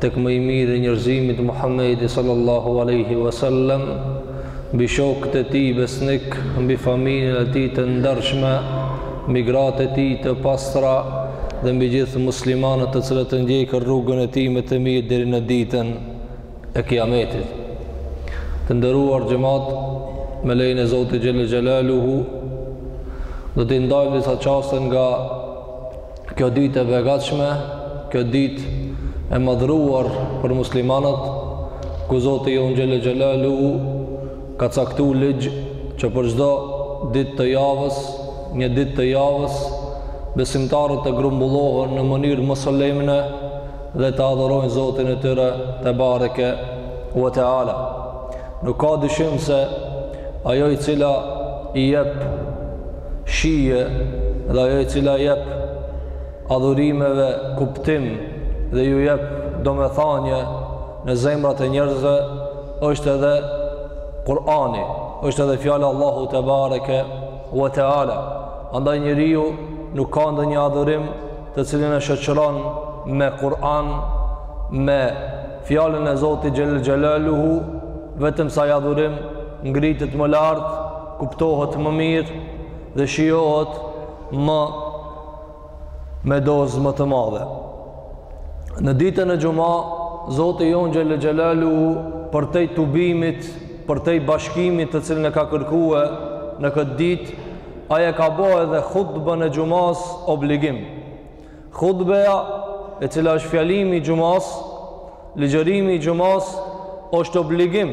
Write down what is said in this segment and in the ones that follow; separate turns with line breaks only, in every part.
tek më i miri i njerëzimit Muhammedi sallallahu alejhi we sellem mbi shokët e tij besnikë mbi familjen e tij të ndershme mbi gratë e tij të pastra dhe mbi gjithë muslimanët të cilët e ndjekin rrugën e tij me të mirë deri në ditën e kiametit të nderuar xhemat me lejen e Zotit xhelle xhelaluhu do të ndajmë disa çaste nga Kjo ditë e begatshme, kjo ditë e madhruar për muslimanët, ku Zoti jonë xhelle xhelaluhu ka caktu ligj që për çdo ditë të javës, një ditë të javës, besimtarët të grumbullohen në mënyrë më solemne dhe të adhorojnë Zotin e tyre tebareke ue teala. Nuk ka dyshim se Ajo e cila i jep shije dhe ajo e cila i jep adhurimeve kuptim dhe ju jep domethënie në zemrat e njerëzve është edhe Kur'ani, është edhe fjala e Allahut tebareke ve teala. Andaj njeriu nuk ka ndonjë adhurim të cilin e shoqëron me Kur'an, me fjalën e Zotit xhelle xhelaluhu Vetëm se ai adhurim ngritet më lart, kuptohet më mirë dhe shijohet më me dozë më të madhe. Në ditën e Xhuma, Zoti jonë Xhelle Xhelaluhu përtej tubimit, përtej bashkimit të cilin e ka kërkue në këtë ditë, Ai e ka bo edhe hutbën e Xhumasë obligim. Hutbeja, e cila është fjalimi i xhumasë, ligjërimi i xhumasë është obligim,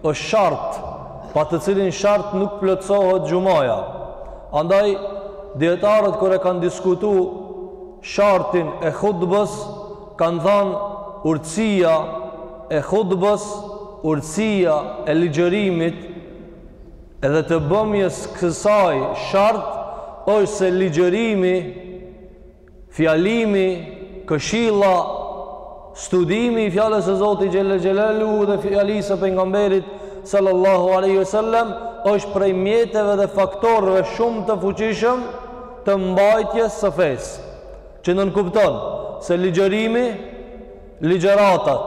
është shart, pa të cilin shart nuk plotësohet xhumaja. Andaj dijetarët kur e kanë diskutu shartin e hutbës, kanë thënë urtësia e hutbës, urtësia e ligjërimit Edhe të bëmjës kësaj shart është se ligjërimi, fjalimi, këshilla, studimi i fjalës së Zotit xhelle xhelaluhu dhe fjalës së pejgamberit sallallahu alaihi wasallam është prej mjeteve dhe faktorëve shumë të fuqishëm të mbajtjes së fesë. Që nënkupton se ligjërimi Ligjëratat,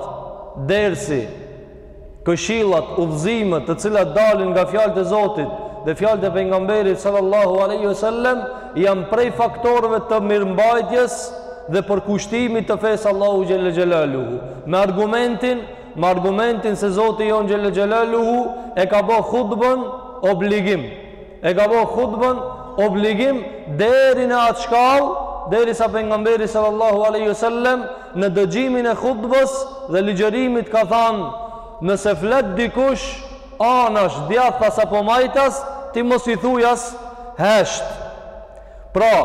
dersi, këshillat, udhëzimet të cilat dalin nga fjalët e Zotit dhe fjalët e pejgamberit sallallahu alaihi wasallam janë prej faktorëve të mirëmbajtjes dhe përkushtimit të fesë së Allahut xhelle xhelaluhu me argumentin me argumentin se Zoti jonë xhelle xhelaluhu e ka bë hutbën obligim e ka bo hutbën obligim deri në atë shkallë deri sa pejgamberi sallallahu aleyhi sallem në dëgjimin e hutbës dhe ligjërimit ka thanë nëse flet dikush anash, djathtas apo majtas ti mos i thujas hesht pra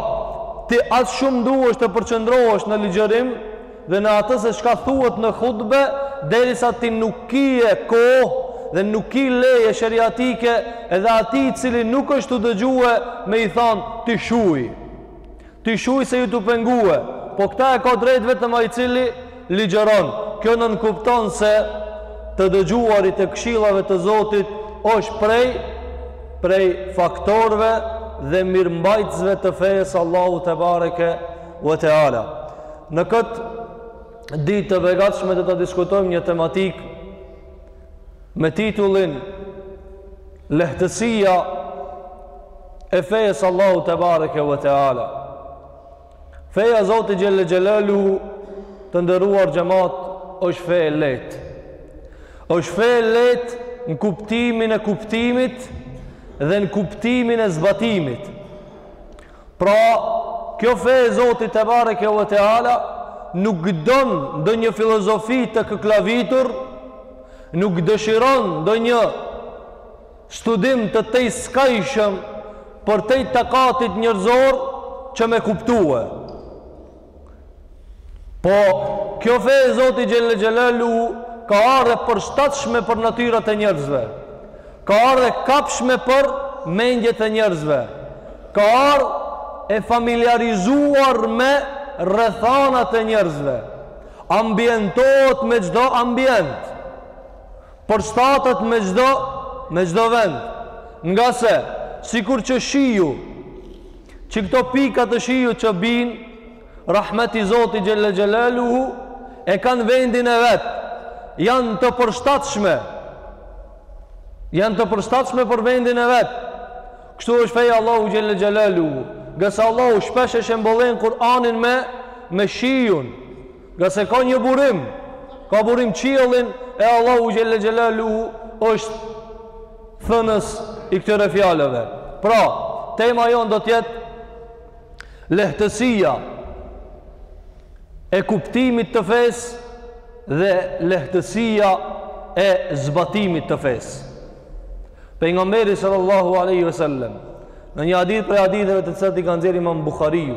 ti aq shumë duhesh të përqendrohesh në ligjërim dhe në atë se çka thuhet në hutbe derisa ti nuk kije kohë dhe nuk ki leje sheriatike edhe atij i cili nuk është tu dëgjue me i thanë ti shuj ti shuj se je tu pengue po këta e ka drejt vetëm ai i cili ligjëron kjo nënkupton se të dëgjuarit e këshillave të zotit është prej prej faktorëve dhe mirëmbajtësve të fejës së Allahut tebareke ve teala Në këtë ditë të begatshme do ta diskutojmë një tematikë me titullin Lehtësia e fejës Allahut tebareke ve teala. Feja Zotit xhelle xhelaluhu të nderuar xhemat është fe e lehtë. është fe e lehtë në kuptimin e kuptimit dhe në kuptimin e zbatimit. Pra, kjo fe e Zotit tebareke ve teala nuk don ndonjë filozofi të koklavitur, nuk dëshiron ndonjë studim të tejskajshëm përtej takatit njerëzor që me kuptue. Po, kjo fe e Zotit xhelle xhelaluhu ka ardh e përshtatshme për natyrat e njerëzve. Ka ardh e kapshme për mendjet e njerëzve. Ka ardh e familjarizuar me rrethanat e njerëzve. Ambientohet me çdo ambient. Përshtatet me çdo, me çdo vend. Ngase, sikur që shiu, Që këto pika të shiut që bin, rahmet i Zotit xhelle xhelaluhu, e kanë vendin e vet, janë të përshtatshme, janë të përshtatshme për vendin e vet, kështu është feja Allahut xhelle xhelaluhu, ngase Allahu shpesh e shembëllen Kur'anin me, me shiun, Ngase ka një burim, ka burim qiellin e Allahu xhelle xhelaluhu është thënës i këtyre fjalëve. Pra, tema jonë do të jetë lehtësia e kuptimit të fesë dhe lehtësia e zbatimit të fesë. Pejgamberi sallallahu alaihi wasallam në një hadith prej haditheve të cilat i ka nxjerrë Imam Buhariu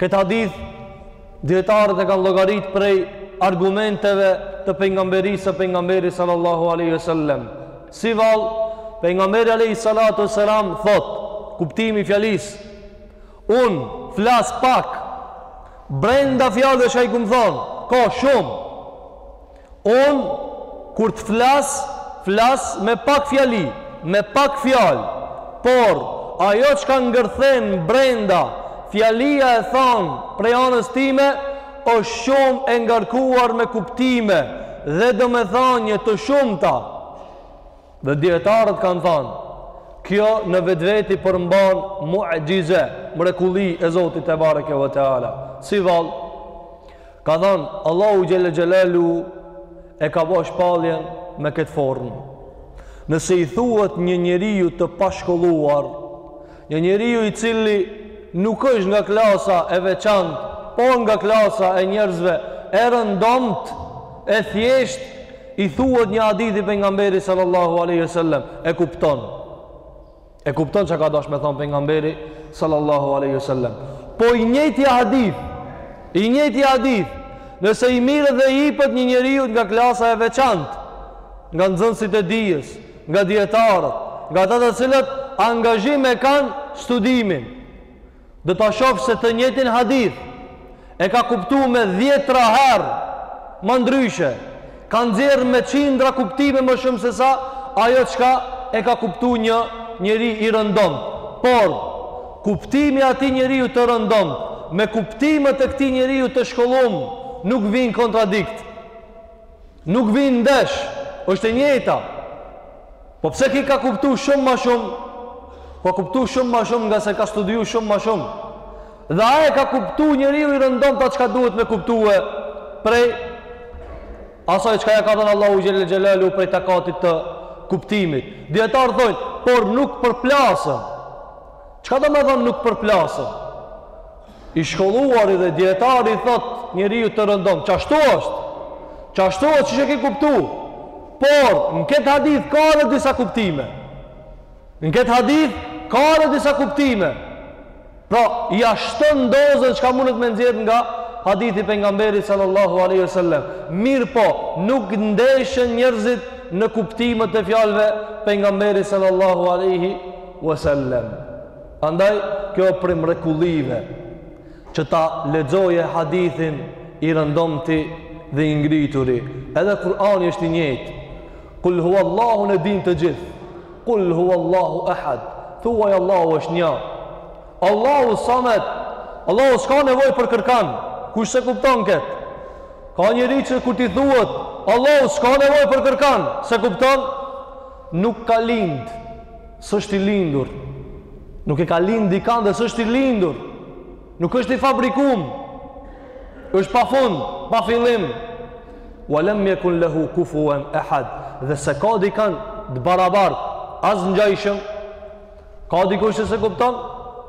Këtë hadith dietarët e kanë llogaritë prej argumenteve të pejgamberisë së pejgamberit sallallahu alaihi wasallam. Si vall, pejgamberi alaihi salatu wasalam thotë, kuptimi i fjalisë, unë flas pak brenda fjalës ai kum thonë, ka shumë. Unë kur të flas, flas me pak fjali, me pak fjalë, por ajo çka ngërthen brenda, fjalia e thonë prej anës time është shumë e ngarkuar me kuptime dhe domethënie të shumta. Dhe dijetarët kanë thanë, kjo në vetveti përmban muxhize, mrekulli e Zotit tebareke ve teala. Si vall, ka thanë, Allahu Xhelle Xhelaluhu e ka bo shpalljen me këtë formë. Nëse i thuhet një njeriu të pashkolluar, Një njeriu i cili nuk është nga klasa e veçantë, por nga klasa e njerëzve e rëndomtë, e thjeshtë, i thuhet një hadith i pejgamberit sallallahu alaihi wasallam, e kupton. E kupton çka ka dasht me thonë pejgamberi sallallahu alaihi wasallam. Po i njëjti hadith, i njëjti hadith, nëse i mirret dhe i ipet një njeriu nga klasa e veçantë, nga nxënësit e dijes, nga dijetarët, nga ata të cilët angazhim e kanë studimin, do ta shohë se të njëjtin hadith e ka kuptu me dhjetra herë ma ndryshe, ka nxjerrë me qindra kuptime më shumë se sa ajo çka e ka kuptu një njeri i rëndomtë. Por kuptimi i atij njeriut të rëndomtë me kuptimet e këtij njeriut të shkollum nuk vijnë kontradikt. Nuk vijnë ndesh, është e njëjta. Po pse ky ka kuptu shumë ma shumë? Ka kuptu shumë ma shumë ngase ka studiu shumë ma shumë. Dhe a e ka kuptu njeriu i rëndomt ata çka duhet me kuptue prej asaj çka ja ka dhonë Allahu Xhelle Xhelaluhu prej takatit të kuptimit. Dijetarët thojnë, por nuk përplasen. Çka domethonë nuk përplasen? I shkolluari dhe dijetari i thotë njeriut të rëndomt, qashtu është, qashtu është qysh e ki kuptu, por në këtë hadith ka edhe disa kuptime, në këtë hadith ka edhe disa kuptime, pra ia shton dozën çka mundet me nxjerrë nga hadithi i pejgamberit sallallahu aleyhi sallam, mirëpo nuk ndeshen njerëzit në kuptimet e fjalëve pejgamberit sallallahu aleyhi sallam. Andaj kjo është prej mrekullive që ta lexojë hadithin i rëndomti dhe i ngrituri. Edhe Kur'ani është i njëjtë. Kul huwallahu e din të gjithë. Kul huwallahu ahad. Thuaj Allahu është një. Allahu samet. Allahu s'ka nevojë për kërkan. Kush s'e kupton kët? Ka njeri që kur t'i thuhet Allahu s'ka nevojë për kërkan, s'e kupton? Nuk ka lind. S'është i lindur. Nuk e ka lind dikan dhe s'është i lindur. Nuk është i fabrikum. Është pa fund, pa fillim. Wa lam yakun lahu kufuwan ahad. Dhe s'e ka dikan të barabart, as ngjajshëm. Ka dikush që s'e kupton?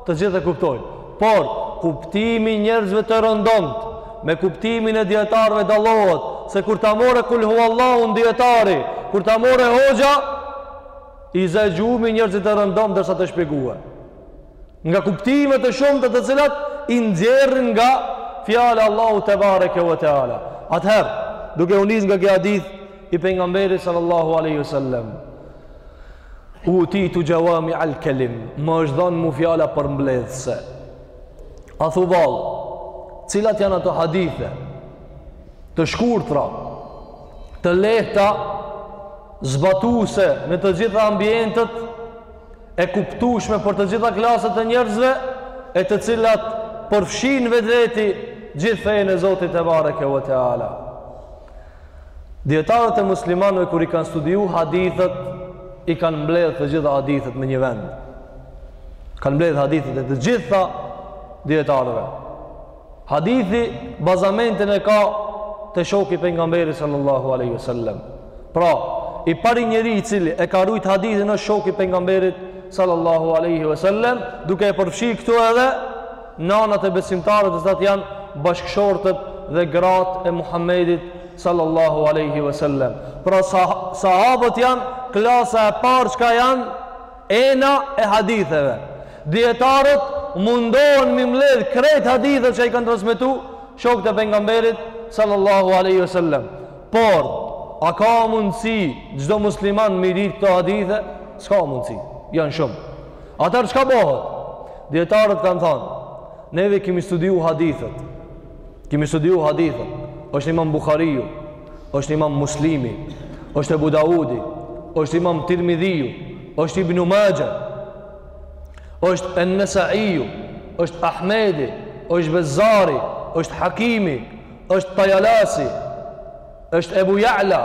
Të gjithë e kuptojnë. Por kuptimi i njerëzve të rëndomtë me kuptimin e dijetarëve dallohet se kur ta marrë kul huwallahun dijetari, kur ta marrë hoxha i zë gjumi njerëzit e rëndomtë derisa të shpjegohen nga kuptimet e shumta të cilat i nxjerrin nga fjala e Allahut tebareke ve teala atëherë duke u nis nga ky hadith i pejgamberit sallallahu aleyhi sallem utitu xhevami al kelim më është dhonë mu fjala përmbledhëse a thu vallë cilat janë ato hadithe të shkurtra të lehta zbatuese në të gjitha ambientet, e kuptueshme për të gjitha klasat e njerëzve, e të cilat përfshijnë vetveti gjithë fenë e Zotit tebareke ve teala. Dijetarët e muslimanëve kur i kanë studiu hadithet, i kanë mbledhë të gjitha hadithet në një vend. Kanë mbledhë hadithet e të gjitha dijetarëve. Hadithi bazamentin e ka te shoku i pejgamberit sallallahu alaihi wasallam. Pra, i pari njeri i cili e ka rujt hadithin është shoku i pejgamberit sallallahu alaihi wasallam, duke e përfshi këtu edhe nanat e besimtarëve të cilat janë bashkëshortet dhe gratë e Muhamedit sallallahu alaihi wasallam. Pra sahabët janë klasa e parë çka janë ena e haditheve. Dijetarët mundohen m'i mledh krejt hadithet që i kanë transmetu shokët e pejgamberit sallallahu aleyhi sallam. Por, a ka mundësi çdo musliman m'i ditë këto hadithe? S'ka mundësi, janë shumë. Atëherë çka bohet? Dijetarët kanë thanë, neve kemi studiu hadithet. Kemi studiu hadithet. është imam Buhariu. është imam Muslimi, është Ebu Daudi, është imam Tirmidhiu, është Ibnu Maxha, është En-Nesaiu, është Ahmedi, është Bezzari, është Hakimi, është Tajalasi, është Ebu Ja'la,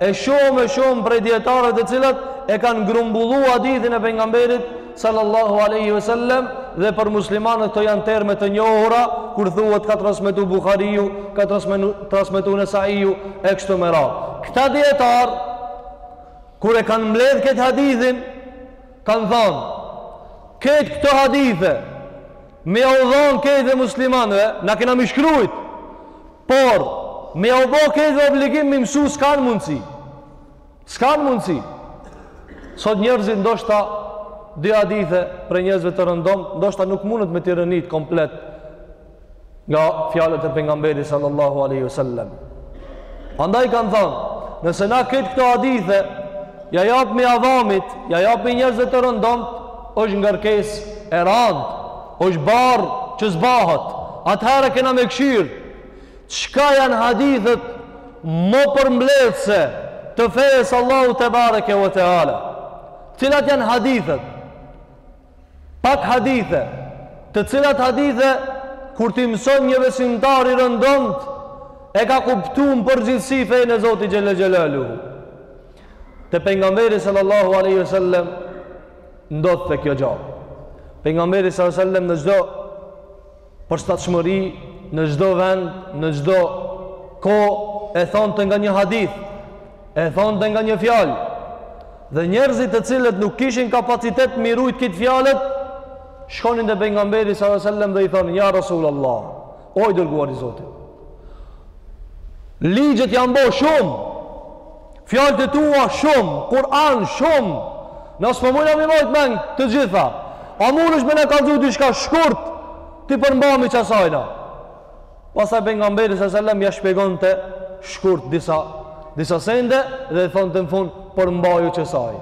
e shumë e shumë prej dijetarëve të cilët e kanë grumbullu hadithin e pejgamberit, sallallahu alaihi wasallam dhe për muslimanët këto janë terme të njohura kur thuhet ka transmetu Buhariu, ka transmetu Nesaiu e kështu me radhë. Këta dijetarë kur e kanë mbledh krejt hadithin kanë thanë krejt këto hadithe me ia u dhan krejt edhe muslimanëve, na kena me i shkrujt. Por me ia u bo krejt obligim me i msu s'kanë mundsi. S'kanë mundësi. Sot njerëzit ndoshta dy hadithe prej njerëzve të rëndomtë, ndoshta nuk munet me t'i rendit komplet nga fjalët e pejgamberit sallallahu alaihi wasallam. Andaj kanë thanë, nëse na krejt këto hadithe ja japmi avamit, ja japmi njerëzve të rëndomtë, është ngarkesë e randë, është barrë që s'bahet. Atëherë kena me kshyr. Çka janë hadithet më përmbledhëse të fejës Allahut tebareke ve te ala? Cilat janë hadithet? Pak hadithe, të cilat hadithe kur t'i mëson një besimtar i rëndomtë e ka kuptu në përgjithësi fejën e Zotit xhele xhelaluhu. Te pejgamberi sallallahu alaihi wasallam ndodhte kjo gja. Pejgamberi sallallahu alaihi wasallam në çdo Përshtatshmëri në çdo vend, në çdo kohë e thonte nga një hadith, e thonte nga një fjalë. Dhe njerëzit të cilët nuk kishin kapacitet me i rujt krejt fjalët, shkonin te pejgamberi sallallahu alajhi wasallam dhe i thonin: "Ja Rasulullah, o i dërguar i Zotit, ligjet janë bo shumë, Fjalët e tua shumë, Kur'an shumë. Na s'po mujna me i majt mend të gjitha. A mundesh me na kallzu diçka shkurt t'i përmbahemi qasaj na. Pastaj pejgamberi sa selam ja shpjegonte shkurt disa disa sende dhe i thonte në fund përmbaju qasaj.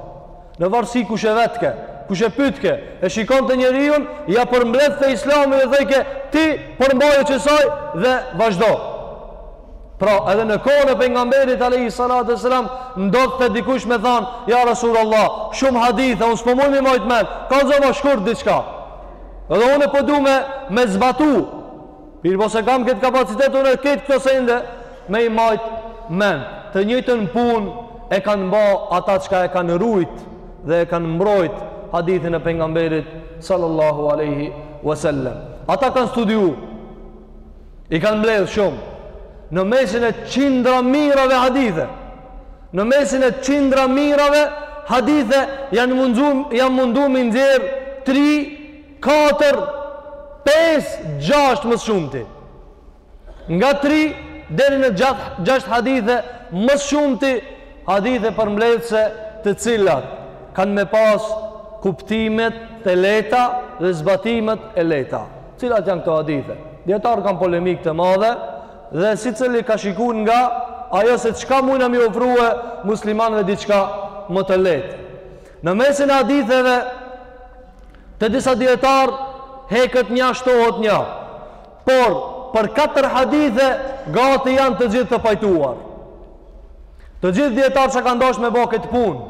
Në varësi kush e vetke, kush e pytke, e shikonte njeriun, ja përmbledhte Islamin dhe thojke ti përmbaju qasaj dhe vazhdo. Pra, edhe në kohën e pejgamberit alayhi salatu wasalam ndodhte dikush me than, ja Rasulullah, shumë hadithe, unë s'po mun me i majt men. Kallzoma shkurt diçka. Edhe unë po du me, me zbatu. Mirëpo s'e kam këtë kapacitet unë krejt këto sende me i majt mend. Të njëjtën punë e kanë ba ata çka e kanë rujt dhe e kanë mbrojt hadithin e pejgamberit sallallahu alaihi wasallam. Ata kanë studiu i kanë mbledhë shumë në mesin e qindra mijërave hadithe në mesin e qindra mijërave hadithe janë mundu, janë mundu me nxjerrë 3, 4, 5, 6 më së shumti nga 3 deri në 6 hadithe më së shumti hadithe përmbledhëse të cilat kanë me pas kuptimet e lehta dhe zbatimet e lehta Cilat janë këto hadithe? Dijetarët kanë polemikë të madhe dhe secili ka shiku nga ajo se çka mujna me i ofrue muslimanëve diçka më të lehtë. Në mesin e haditheve te disa dijetarë heket nja shtohet nja. Por, për katër hadithe gati janë të gjithë të pajtuar. Të gjithë dijetarët që kanë dashtë me bo këtë punë.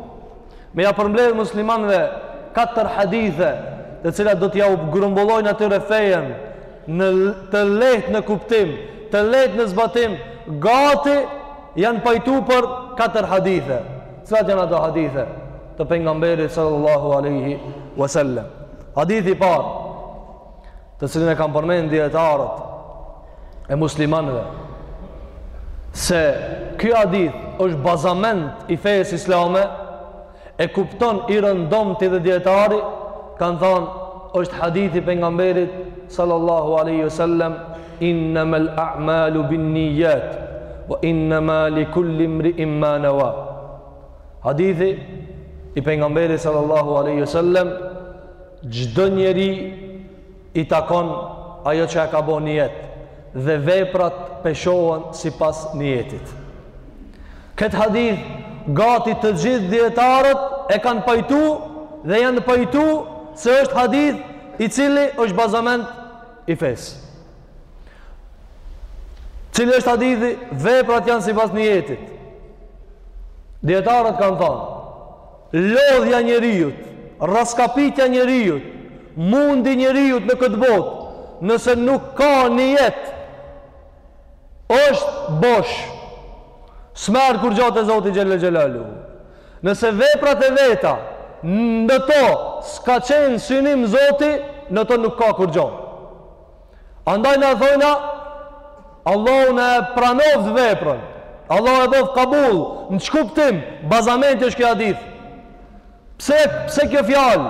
Me ia përmbledh muslimanëve katër hadithe, të cilat do t'jau grumbullojnë atyre fejën të lehtë në kuptim, të lehtë në zbatim, gati janë pajtu për katër hadithe. Cilat janë ato hadithe të pejgamberit sallallahu alaihi wasallam? Hadithi i parë të cilin e kanë përmend dijetarët e muslimanëve se ky hadith është bazament i fejës islame e kupton i rëndomti dhe dijetari kanë thonë është hadithi i pejgamberit sallallahu aleyhi sallem innamel a'malu bin nijet wa innama li kulli mriin ma newa hadithi i pejgamberit sallallahu aleyhi sallem Çdo njeri i takon ajo që e ka bo nijet dhe veprat peshohen sipas nijetit. Këtë hadith, gati të gjithë dijetarët e kanë pajtu dhe janë pajtu se është hadith i cili është bazament i fesë. Cili është hadithi, veprat janë sipas nijetit. Dijetarët kanë thonë, Lodhja e njeriut, rraskapitja e njeriut, mundi i njeriut në këtë botë, nëse nuk ka nijet, është bosh. S'merr kurgjo te Zoti xhelle xhelaluhu. Nëse veprat e veta në to s'ka qenë synim Zoti, në to nuk ka kurgjo. Andaj na thojna, Allahu na e pranoft veprën, Allahu e boftë kabul, në ç'kuptim, bazamenti është ky hadith. Pse, pse kjo fjalë,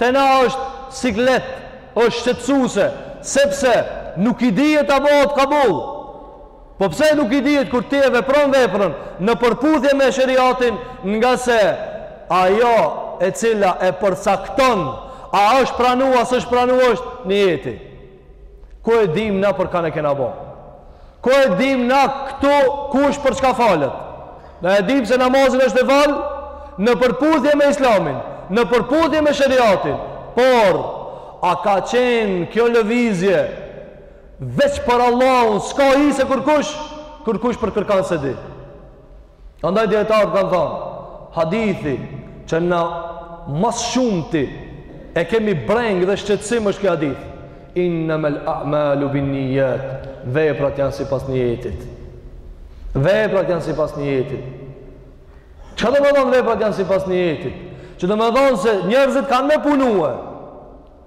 te na është siklet, është shqetsuse, sepse nuk e di a bohet kabul. Po pse nuk i dihet kur ti e vepron veprën në përputhje me sheriatin, nga se ajo e cila e përcakton, a është pranu a s'është pranu, është nijeti. Ku e dim na për kanë kena bo? Ku e dim na këtu kush për çka falet? Na e dim se namazin është e fal në përputhje me islamin, në përputhje me sheriatin, por a ka qenë kjo lëvizje Veç për Allahun s'ka, se kurkush, kurkush për kërkan s'e di. Andaj dijetarët kanë thanë, hadithi që na ma së shumti e kemi brengë dhe shqetsim është ky hadith. Innemel a'malu bin nijat, veprat janë sipas nijetit. Veprat janë sipas nijetit. Çka domethonë veprat janë sipas nijetit? Që domethonë se njerëzit kanë me punue.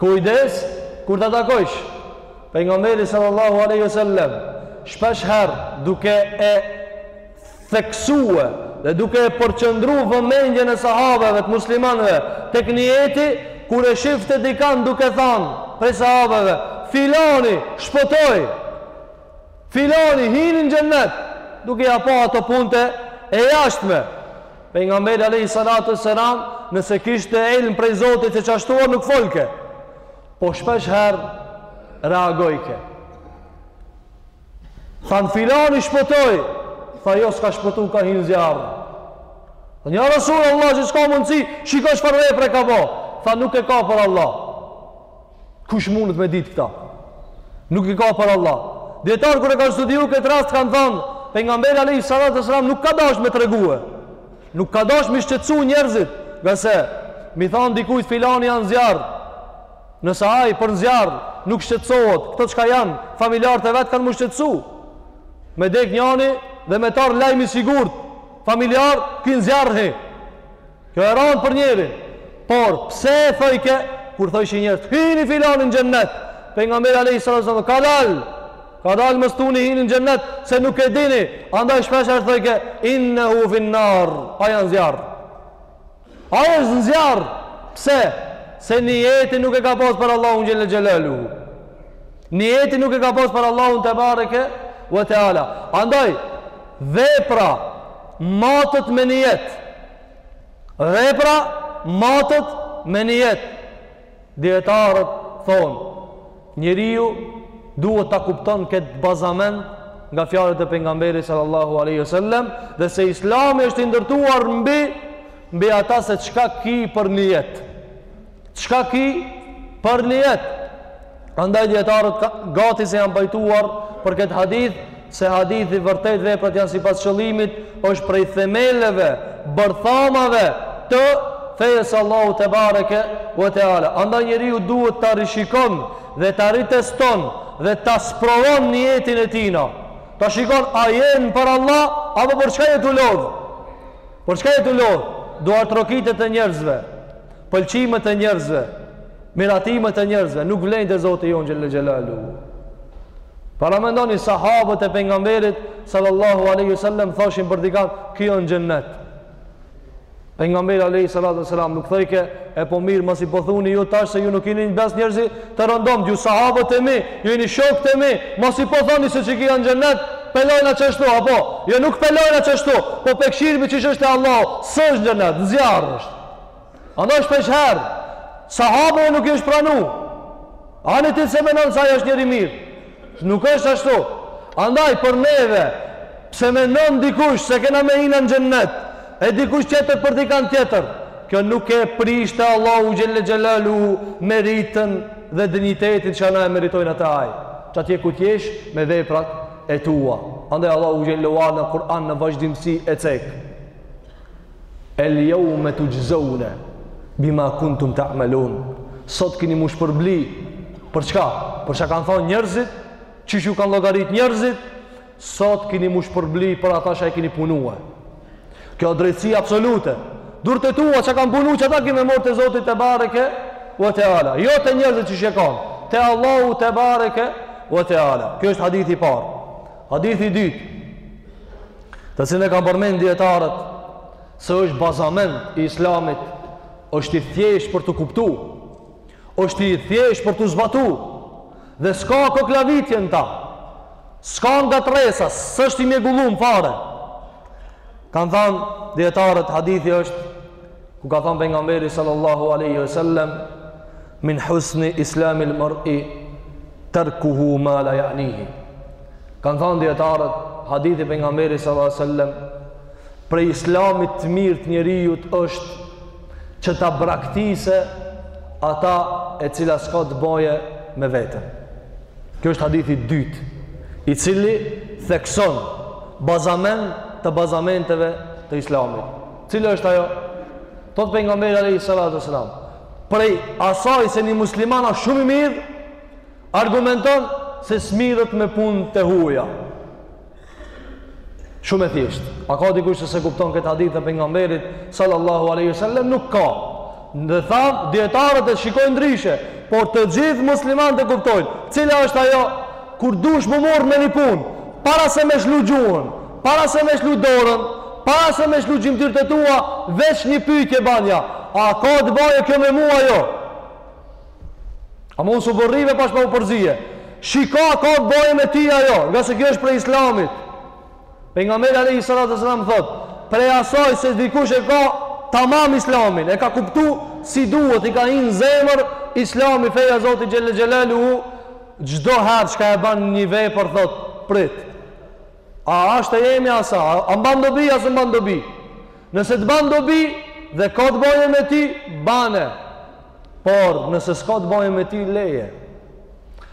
Kujdes kur ta takosh Pejgamberi sallallahu alaihi wasallam, shpesh herë duke e theksue dhe duke e përqendru vëmendjen e sahabeve të muslimanëve tek nijeti, kur e shifte dikan duke thanë prej sahabeve, filani shpëtoi, filani hini në xhennet, duke ia pa ato punët e jashtme. Pejgamberi alejhi salatu e selam nëse kishte ilm prej Zotit që ç'ashtu a nuk folke. Po shpesh herë reagojke. Than filani shpëtoi, tha jo s'ka shpëtu ka hi n'zjarr. Tha ja Rasulallah, qysh ka mundësi, shiko çfarë vepra ka bo. Tha nuk e ka për Allah. Kush mundet me ditë këta? Nuk i ka për Allah. Dijetarët kur e kanë studiu këtë rast kanë thanë, Pejgamberi alejhi salatu ve selam nuk ka dash me tregue. Nuk ka dash m'i shqetsu njerëzit. Ngase, me i thanë dikujt filani a n'zjarr. Nëse a për n'zjarr nuk shqetsohet. Këto çka janë, familjarët e vet kanë m'u shqetsu. Me dek njani dhe me t'ardh lajmi i sigurt, familjar ki n'zjarr he. Kjo e randë për njerin. Por pse e thojke kur thojshin njerëzt hini filani në xhennet? Pejgamberi alayhis salam ka dal. Ka dal mos thuni hini në xhennet se nuk e dini. Andaj shpesh e thojke innehu fin nar. Ai a n'zjarr. Ai është në zjarr. Pse? Se nijetin nuk e ka pas për Allahun xhel-le xhelaluhu. Nijeti nuk e ka pas për Allahun tebareke ve teala. Andaj vepra matet me nijet. Vepra matet me nijet. Dijetarët thonë, njeriu duhet ta kupton kët bazament nga fjalët e pejgamberit sallallahu alaihi wasallam dhe se Islami është i ndërtuar mbi mbi ata se çka ki për nijet. Çka ki për nijet? Andaj djetarët gati se janë pajtuar për këtë hadith, se hadithi vërtet veprat janë sipas qëllimit, është prej themeleve, bërthamave të fejës s'Allahut tebareke ve teala. Andaj njeriu duhet ta rishikon dhe ta riteston dhe ta sprovon nijetin e tina. Ta shikon a je për Allah, apo për çka je tu lodhë? Për çka je tu lodhë? Duartrokitjet e njerëzve. Pëlqimet e njerëzve, miratimet e njerëzve nuk vlejnë te Zoti jonë xhelle xhelaluhu. Paramendoni sahabët e pejgamberit sallallahu alaihi wasallam thojshin për dikant, "Ky është në xhennet." Pejgamberi alaihi salatu wasallam nuk thojke epo mirë masi po thoni ju tash se ju nuk jeni bash njerëz të rëndomtë, ju sahabët e mi, ju jeni shokët e mi, masi po thoni se qiky është në xhennet, pe lojna qashtu apo? Jo nuk pe lojna qashtu, po pe kqyrmi qysh është te Allahu, s'është në xhennet, në zjarr është. Andaj shpeshherë, sahabëve nuk i është pranu. Ani ti le menon se ai është njeri mirë. Nuk është ashtu. Andaj për neve, pse menon dikush se kena me hi na në xhennet, e dikush tjetër për dikan tjetër, kjo nuk e prish te Allahu xhelle xhelaluhu meritën dhe dinjitetin që na e meriton ata ai. Që atje ku t'jesh me veprat e tua. Andaj Allahu xhelle ve ala në Kur'an në vazhdimësi e cekë. El jaume tuxhzeune, bima kuntum ta'melun. Sot kini m'u shpërbly, për çka? Për çka kanë thanë njerëzit, qysh ju kanë llogarit njerëzit, sot kini m'u shpërbly për ata që e kini punue. Kjo drejtësi absolute. Durt e tua çka kanë punu qata ki me marrë te Zoti tebareke ve teala. Jo te njerëzit që shikojnë, te Allahu tebareke ve teala. Ky është hadithi i parë. Hadithi i dytë, të cilin e kanë përmend dijetarët se është bazament i Islamit, është i thjeshtë për t'u kuptu, është i thjeshtë për t'u zbatu, dhe s'ka koklavitje në ta, s'ka ngatërresa, s'është i mjegullum fare. Kanë thanë dijetarët, hadithi është, ku ka thanë pejgamberi sallallahu aleyhi ve sellem, Min husni islamil mar'i tarkuhu ma la ya'nihi. Kanë thanë dijetarët, hadithi i pejgamberit sallallahu alajhi wasallam prej islamit të mirë të njeriut është që ta braktisë ata e cila s'ka të baje me veten. Ky është hadithi i dytë, i cili thekson bazament të bazamenteve të islamit. Cili është ai? Thotë pejgamberi a.s. prej asaj se një musliman është shumë i mirë, argumenton se s'merret me punë të huaja. Shumë e thjeshtë. A ka dikush që s'e kupton këtë hadith e pejgamberit sallallahu alaihi wasallam nuk ka. Dhe thamë dijetarët e shikojnë ndryshe, por të gjithë muslimanët e kuptojnë. Cila është ajo Kur dush m'u marrë me një punë, para se me lshu gjuhën, para se me lshu dorën, para se me lshu gjymtyrët e tua, veç një pyetje banja, a ka të baje kjo me mu a jo? A munësi borrive pash pa u përzije? Shika a ka të baje me ty a jo? Ngase kjo është prej islamit. Pejgamberi alejhi salatu ve selam thot, prej asaj se dikush e ka tamam islamin, e ka kuptu si duhet, i ka hi në zemër, islami feja e Zotit xhel-le xhelaluhu, Çdo herë çka e bën një vepër thot, prit. A është e jemja a s'a, a m'ban dobi a s'm'ban dobi. Nëse të bën dobi dhe ka të bëjë me ty, bane. Por nëse s'ka të bëjë me ty, leje.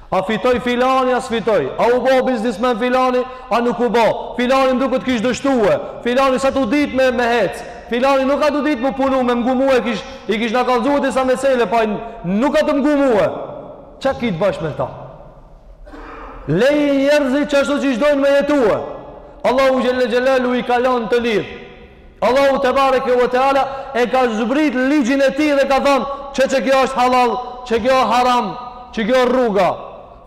A fitoi filani, a s'fitoi. A u bo biznismen filani, a nuk u bo. Filani më duket kish dështue. Filani s'a tu dit me, me hec. Filani nuk a tu dit me punu, me m'ngu mue kish, i kish ia kallëzue disa mesele, po nuk a tu m'ngu mue. Ça ki të bësh me ta? Leji njerëzit qashtu qysh dojnë me jetue. Allahu xhel-le xhelaluhu i ka lon të lirë. Allahu tebareke ve teala e ka zbrit ligjin e tij dhe ka thonë që qe kjo është hallall, qe kjo haram, qe kjo rruga.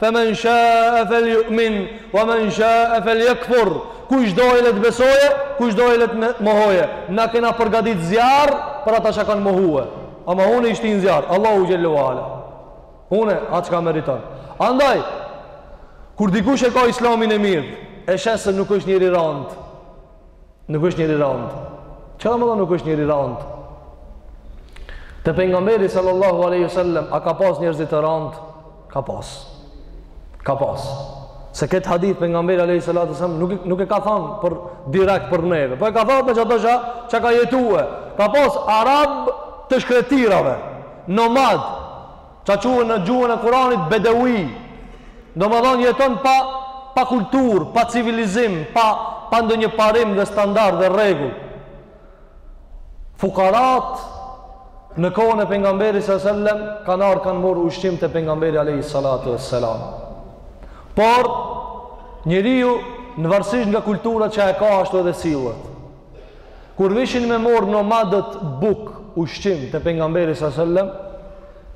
Fe men shae fel ju'min, ve men shae fel jekfur. Kush don le të besoje, kush don le të mohoje. Na kena përgatit zjarr për ata që kanë mohue. Ama hun i shtin në zjarr. Allahu xhel-le ve ala. Une, atë çka meriton. Andaj, kur dikush e ka islamin e mirë, e sheh se nuk është njeri i randë. Nuk është njeri i randë. Çka do me thënë nuk është njeri i randë? Te pejgamberi sallallahu aleyhi sallem, a ka pas njerëz të randë? Ka pas. Ka pas. Se këtë hadith pejgamberi aleyhi sallatu sallam, nuk, nuk e ka thanë për direkt për neve. Po e ka thanë për qato që ka jetue. Ka pas arabë të shkretëtirave. Nomad, ça quhen në gjuhën e Kuranit bedeui. Domethënë jeton pa kulturë, pa civilizim, pa pa ndonjë parim dhe standard dhe rregull. Fukarat në kohën e pejgamberit sallallahu alajhi wasallam kanë ardhur kanë marrë ushqim te pejgamberi alayhi salatu wassalam. Por njeriu varësisht nga kultura që e ka ashtu edhe sillet. Kur vishin me marrë nomadët bukë, ushqim te pejgamberi sa sellem,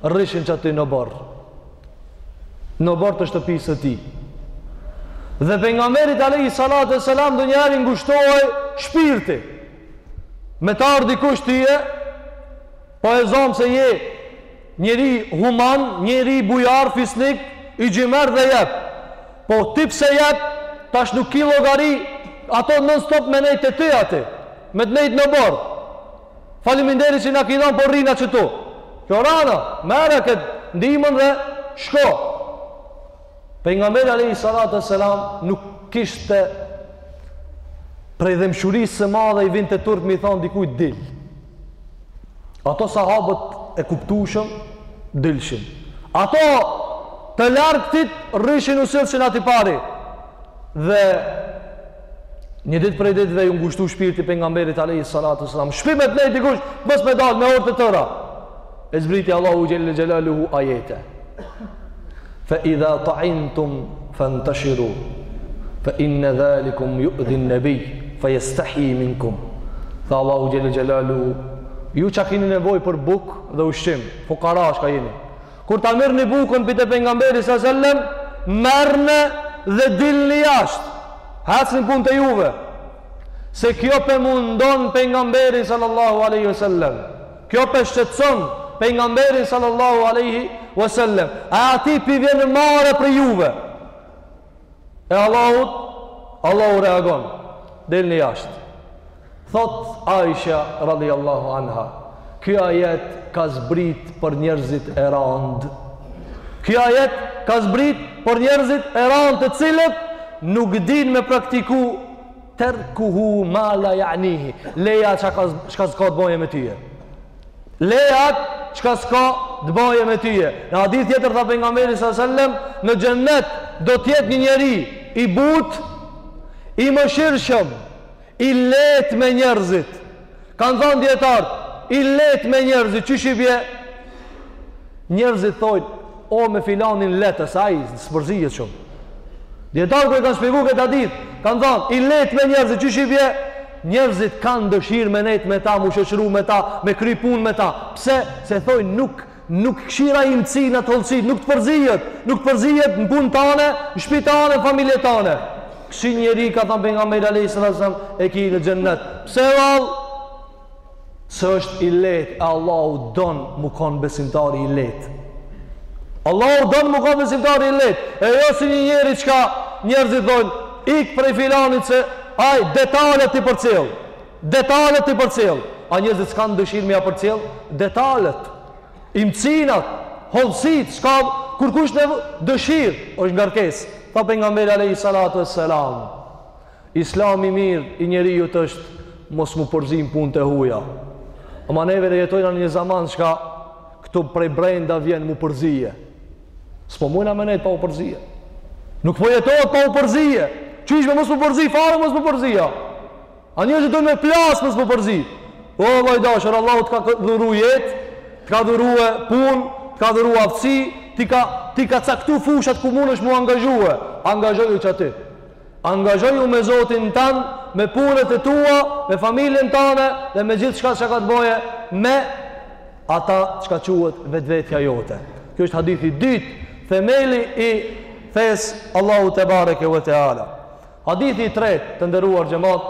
rrishin qaty n'oborr. N'oborr të shtëpisë së tij. Dhe pejgamberit alejhi salatu ue selam ndonjëherë i ngushtohej shpirti. Me t'ardh dikush tye, po e zomë se je Njeri human, njeri bujar, fisnik, xhymert dhe jep. Po ti pse jep, tash nuk ki llogari, ato non stop me nejt te ty aty, me të nejt n'oborr. Faleminderit që na ki dhanë, po rrina qëtu. Kjo rana, merre këtë ndihmën dhe shko. Pejgamberi alayhi salatu selam nuk kishte prej dhemshurisë së madhe i vinte turp me i thanë dikujt dil. Ato sahabët e kuptueshëm dilshin. Ato të largëtit rrishin u sillshin aty pari dhe Një ditë prej ditëve ju ngushtu shpirti pejgamberit alejhi salatu selam. N'shpi me të nejt dikush, mos me dalë me orë të tëra. E zbriti Allahu xhelle xhelaluhu ajete. Fe idha taimtum fenteshiru. Fe inne dhalikum ju'dhin nebij. Fe jestahji minkum. Tha Allahu xhelle xhelaluhu. Ju që kini nevojë për bukë dhe ushqim. Fukara çka jeni. Kur ta merrni bukën pi te pejgamberi sa selam, merrne dhe dilni jashtë. Hecni n'punët e juve. Se kjo pe mundon pejgamberin sallallahu alaihi wasallam. Kjo pe shqetëson pejgamberin sallallahu alaihi wasallam. A atij pi vjen marre prej juve. e Allahut, Allahu reagon, delni jashtë. Thot Aisha radhiyallahu anha, ky ajet ka zbrit për njerëzit e rand. Ky ajet ka zbrit për njerëzit e randë të cilët nuk dinë me praktiku terkuhu ma la ya'nihi. Leja çka çka s'ka të bëjë me tye. Leje atë çka s'ka të bëjë me tye. Në hadith tjetër tha pejgamberi sa selam, në xhennet do të jetë një njeri i butë, i mëshirshëm, i lehtë me njerëzit. Kanë thanë dijetarët, i lehtë me njerëzit, qysh i bje? Njerëzit thojnë, o me filanin lehtë, se ai s'përzihet shumë. Dijetarët kur e kanë shpjegu këtë hadith, kanë thanë, i lehtë me njerëzit, qysh i bje? Njerëzit kanë dëshirë me nejt me ta, mu shoqëru me ta, me kry punë me ta. Pse? Se thojnë nuk, nuk kshyr në imtësi, në hollësi, nuk të përzijet, nuk të përzijet në punë tane, në shpi tane, në familje tane. Kësi njeri, ka thanë pejgamberi alejhi selam e ki në xhennet. Pse vallë? se është i lehtë e Allahu don mu kon besimtar i lehtë. Allahu don mu kon besimtar i lehtë, e jo si një njeri çka njerëzit thonë, ik prej filanit se ai detalet t'i përcjell. Detalet t'i përcjell. A njerëzit s'kanë dëshirë me ja përcjell detalet. Imcinat, hollësitë, s'ka kurkush neve dëshirë, është ngarkesë. Tha pejgamberi alayhi salatu wassalam. Islam i mirë i njeriut është mos mu përzi në punë të huaja. Ama neve jetojna në një zaman çka këtu prej brenda vjen mu përzie. S'po mujna me nejtë pa u përzie. Nuk po jetohet pa u përzie. Qi ishim mos mu përzi, fare mos mu përzie. A njerëzt dojnë me plasë mos mu përzi. O, vlla i dashur, Allahu të ka dhuru jetë, të ka dhurue punë, të ka dhuru aftësi, ti ka, ti ka caktu fushat ku mundesh ti mu angazhue. Angazhoju qaty. Angazhoju me Zotin tand, me punët e tua, me familjen tane dhe me gjithçka çka ka të boje me ata çka quhet vetvetja jote. Kjo është hadithi i dytë, themeli i fesë së Allahut tebareke ve teala. Hadithi i tretë, të nderuar xhemat,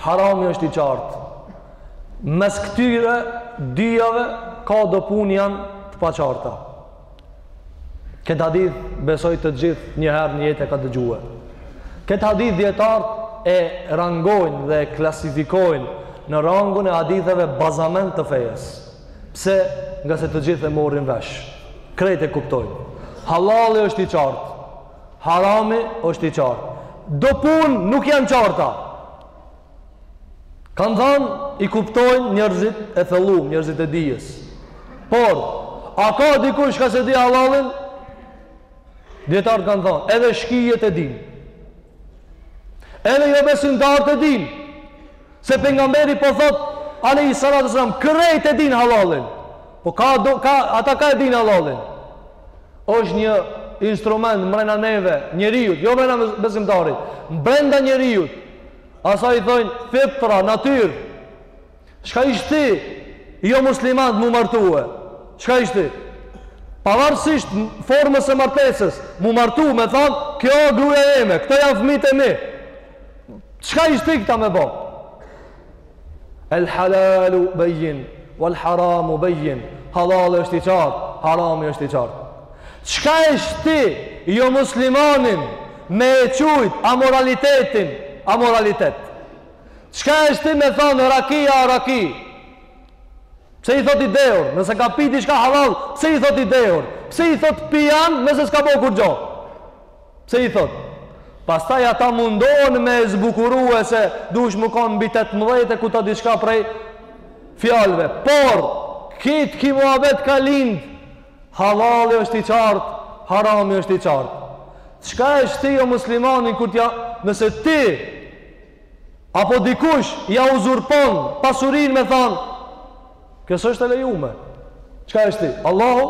Harami është i qartë. Mes këtyre dyjave ka do punë janë të paqarta. Këtë hadith besoj të gjithë një herë në jetë e ka dëgjue. Këtë hadith dijetarët e rangojnë dhe e klasifikojnë në rangun e haditheve bazament të fesë. Pse? Ngase të gjithë e marrin vesh. Krejt e kuptojnë. Hallalli është i qartë. Harami është i qartë. Do punë nuk janë t'qarta. Kanë thënë, i kuptojnë njerëzit e thellum, njerëzit e dijes. Por, a ka dikush ka s'e di hallallin? Dijetarët kanë thënë, edhe shkijet e din. Edhe jo besimtarët e din. Se pejgamberi po thotë, alejhi salatu ve selam, krejt e din hallallin. Po ka, do, ka, ata ka e din hallallin. është një instrument mrena neve, njeriut, jo mrena besimtarit, mbrenda njeriut, asaj i thojnë fitra, natyrë, çka i shti jomuslimant mu martue, çka i shti, pavarësisht formës së martesës, mu martu me thonë, kjo gruja jeme, këto janë fmijt e mi, çka i shti këta me bo, El halalu bejin, wal haramu bejin, hallalli është i qartë, harami është i qartë. Çka e shti jomuslimanin me e qujt amoralitetin amoralitet? Çka e shti me thonë rakia raki? Pse i thot i dehur, nëse ka pi diçka hallall, pse i thot i deur? Pse i thot pijan, nëse s'ka bo kurgjo? Pse i thotë? Pastaj ata mundohen me e zbukurue sa dush me konë mbi 18 e ku ta diçka prej fjalve. Por, këtë kijamet ka lindë, halali është i qartë, harami është i qartë. Çka është ti o musliman kur t'ja, nëse ti apo dikush ja uzurpon pasurinë me thanë kjo s'është e lejume çka është ti? Allahu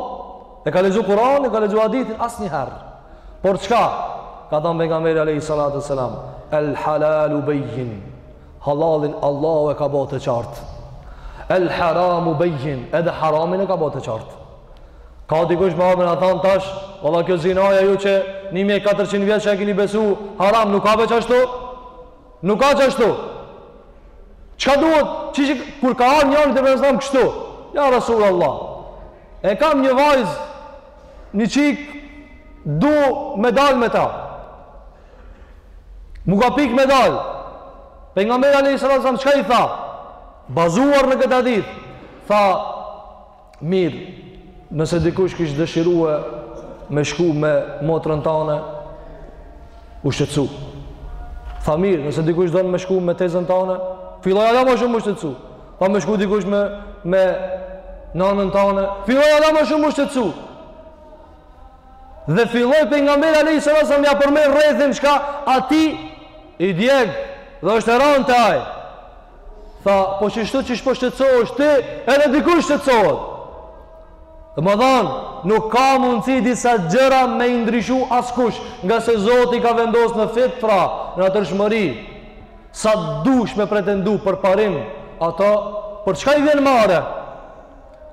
e ka lexu Kur'anin e ka lexu hadithin asnjëherë por çka? ka thanë pejgamberi alejhi salatu selam el halalu bejjin halalin Allahu e ka bo të qartë el haramu bejjin edhe haramin e ka bo të qartë Ka dikush me ardhë me thanë tash? Valla kjo zinaja ju qe 1400 vjetë që e kini besu haram, nuk ka veç ashtu? Nuk ka që ashtu? Çka duhet? Qysh kur ka ardhë njëri te a.s. kështu? Ja Rasul Allah, e kam një vajzë, një qikë, du me dalë me ta. M'u ka pikë me dalë. Pejgamberi a.s. çka i tha? Bazuar në këtë hadith, tha, Mirë, nëse dikush kish dëshirue me shku me motrën tane, u shqetësu. Tha mirë, nëse dikush don me shku me tezën tane, filloj edhe ma shumë u shqetësu. Po me shku dikush me, me nanën tane, filloj edhe ma shumë u shqetësu. Dhe filloi pejgamberi alayhi sallam ja përmend rrethin çka atij i djeg dhe është e randë te ai. Tha, po qështu qysh po shqetësohesh ti, edhe dikush shqetësohet. Domethanë, nuk ka mundësi disa gjëra me i ndryshu askush, ngase Zoti i ka vendos në fitra, në natyrshmëri, sa dush me pretendu përparim, ato, për çka i vjen marre?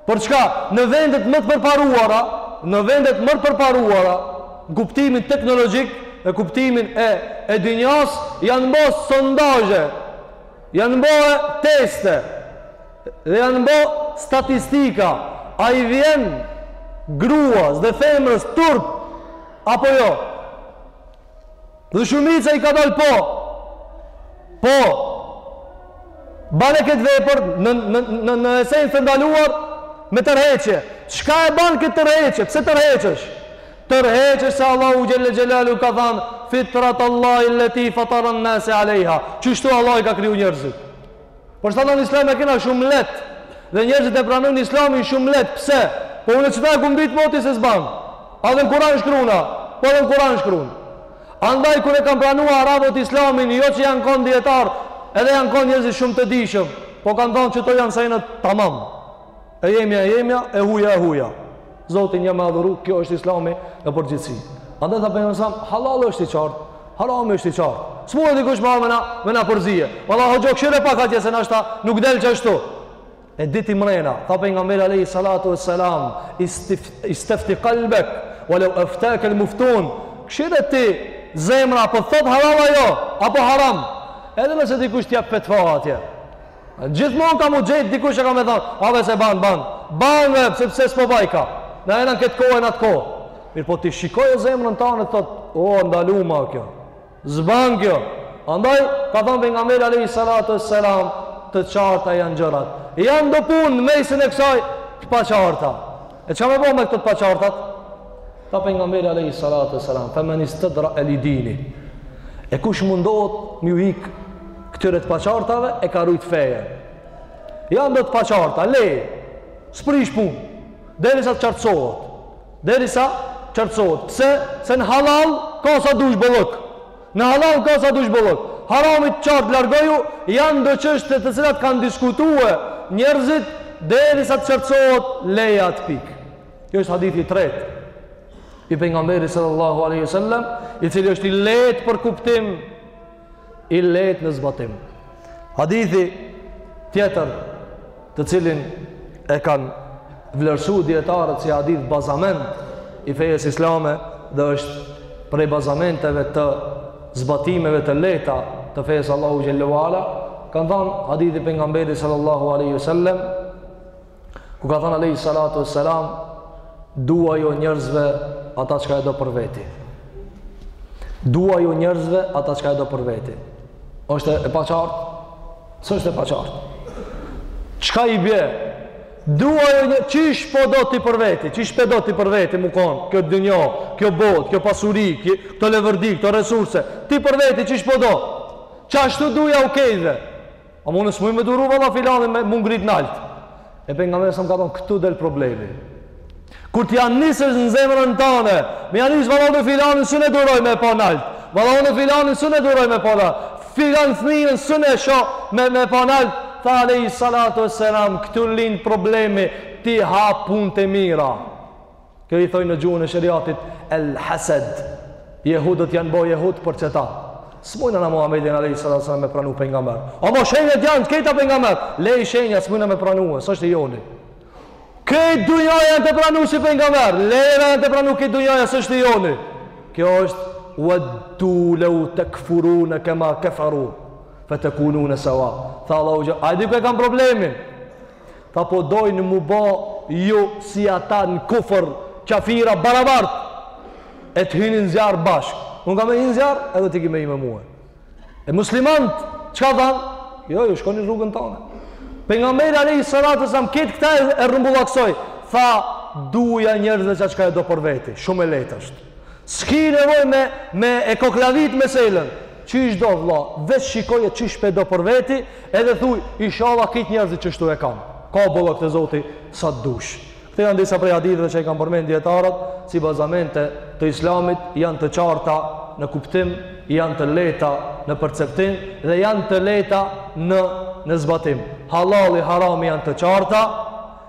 Për çka? Në vendet më të përparuara, në vendet më të përparuara, në kuptimin teknologjik, në kuptimin e e dynjas, janë ba sondazhe, janë ba teste dhe janë ba statistika. A i vjen gruas dhe femrës turp apo jo? Dhe shumica i ka dalë po. Po. Ban e këtë vepër në, në, në, në esencë të ndaluar me tërheqje. Çka e ban këtë tërheqje? Pse tërhiqesh? Tërhiqesh se Allahu xhel-le xhelaluhu ka thanë fitrat Allahi leti fataran nase alejha. Qështu Allahu i ka kriju njerëzit? Për qata n'islam e kena shumë leht Dhe njerëzit e pranojnë islamin shumë leht Pse? Po unë qeta e kum dit moti se s'ban A dhe në kuran shkrun a Po dhe në kuran shkrun Andaj kur e kanë pranu arabët islamin Jo që janë konë dijetarë Edhe janë konë njerëz shumë të dijshëm Po kanë thonë qeto janë senet tamam E jemja e jemja e huja e huja Zotin nja me adhuru, kjo është islami në përgjithësi. Andaj tha pejgamberi sallam halal është i qartë, haram është i qartë. S'mund dikush me na me na përzie. Vallahi hoxhë kshire pak atje se nashta nuk del çashtu. E di ti mrena, tha pejgamberi alayhi salatu wassalam, istafti qalbak walau aftak almuftun. Kshire ti zemra a po thot halal ajo apo haram. Edhe nëse dikush t'jep fetva atje. Gjithmonë ka mu gjetë dikush që ka me thonë, hajde se ban, ban, ban dhe pse pse s'po baj ka. Në e në këtë kohë e në atë kohë. Mirëpo ti shikoje zemrën tane të thotë, o, ndalu ma kjo, s'ban kjo. Andaj, ka thanë pejgamberi alayhi salatu wassalam, të qarta janë gjërat. Janë do punë në mesin e kësaj, të paqarta. E çka me bo me këto të paqartat? Tha pejgamberi alayhi salatu wassalam, "Fa man istabra li dini." E kush mundohet me ju ik këtyre të paqartave e ka rujt fejen. Janë do të paqarta, le. S'prish punë. Derisa të qartësohet. Derisa qartësohet. Pse? Se në halal ka sa dush bollok. Në hallall ka sa dush bollok. Haramit qartë largoju, janë do çështje të cilat kanë diskutue njerëzit derisa të qartësohet leji ato pikë. Kjo është hadithi i tretë i pejgamberit sallallahu alaihi wasallam, i cili është i lehtë për kuptim, i lehtë në zbatim. Hadithi tjetër të cilin e kanë vlerësu dietarët si hadith bazament i fejes islame dhe është prej bazamenteve të zbatimeve të lehta të fejes Allahu xhelle we ala kanë thënë hadithi i pejgamberit sallallahu alaihi wasallam ku ka thënë alaihi salatu wassalam duaju njerëzve ata çka e do për veti duaju njerëzve ata çka e do për veti është e paqartë S'është e paqartë. Çka i bje? Duaje qysh po do ti për veti, qysh po do ti për veti m'u konë, kjo dynjo, kjo botë, kjo pasuri, kjo, këto levërdi, këto resurse, ti për veti qysh po do, qashtu dujau krejtve? Ama nëse s'muj me duru valla filanin me m'u ngrit naltë? E pejgamberi sallam ka thonë këtu del problemi. Kur t'ja nisësh në zemrën tane, me ja nisë valla unë filanin s'un e duroj me pa nalt, valla unë filanin s'un e duroj me pa nalt, filan fëmijën s'un e shoh me, me pa nalt, tha alayhi salatu wassalam, këtu lind problemi, t'i ha punt e mira. Kjo i thojnë në gjuhën e shëriatit El Hased. Jehudët janë bo jehud për qeta. S'mujna na Muhammedin alayhi salam me pranu pejgamber. O mo shenjat janë krejta pejgamber. Leji shenja, s'mujna me pranu e, s'është i joni. Krejt dunjaja janë tu e pranu si pejgamber. Leje janë tu e pranu krejt dunjaja s'është i joni. Kjo është Waddu lau takfuruna kama kafaru fatakununa sawa. Tha Allahu, a di ku e kanë problemin? Tha po dojnë mu ba ju si ata në kufër, qafira barabart, e të hinin n'zjarr bashkë. Unë kam me hi n'zjarr, edhe ti ki me hi me mue. E muslimant, çka thanë? Jo, ju shkoni rrugën tonë. Pejgamberi alejhi salatu selam krejt këta e rrumbullaksoi, tha duaju njerëzve ça çka e do për veti, shumë e lehtë është. S'ki nevojë me me e koklavit meselën. Qysh do vëlla, veç shikoje qysh po e do për veti, edhe thuj, ishalla krejt njerëzit qeshtu e kanë. Ka bollëk te Zoti sa të dush. Këto janë disa prej haditheve që i kanë përmend dijetarët si bazamente të Islamit, janë të qarta në kuptim, janë të lehta në perceptim dhe janë të lehta në në zbatim. Hallall e harami janë të qarta,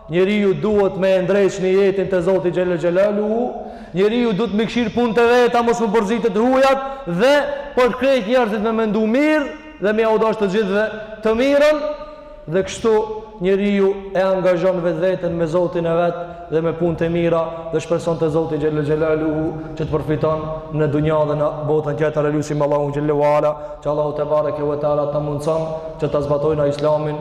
Njeriu duhet me e ndreq nijetin te Zoti xhelle xhelaluhu, njeriu duhet me i këqyr punët e veta mos m'u përzi te t'huajat dhe për krejt njerëzit me mendu mirë dhe me jau dasht të gjithve të mirën dhe kështu njeriu e angazhon vetveten me Zotin e vet dhe me punët e mira dhe shpreson te Zoti xhelle xhelaluhu që të përfiton në dunja dhe në botën tjetër e lusim Allahun xhelle uala që Allahu tebareke ue teala ta mundëson që ta zbatojna islamin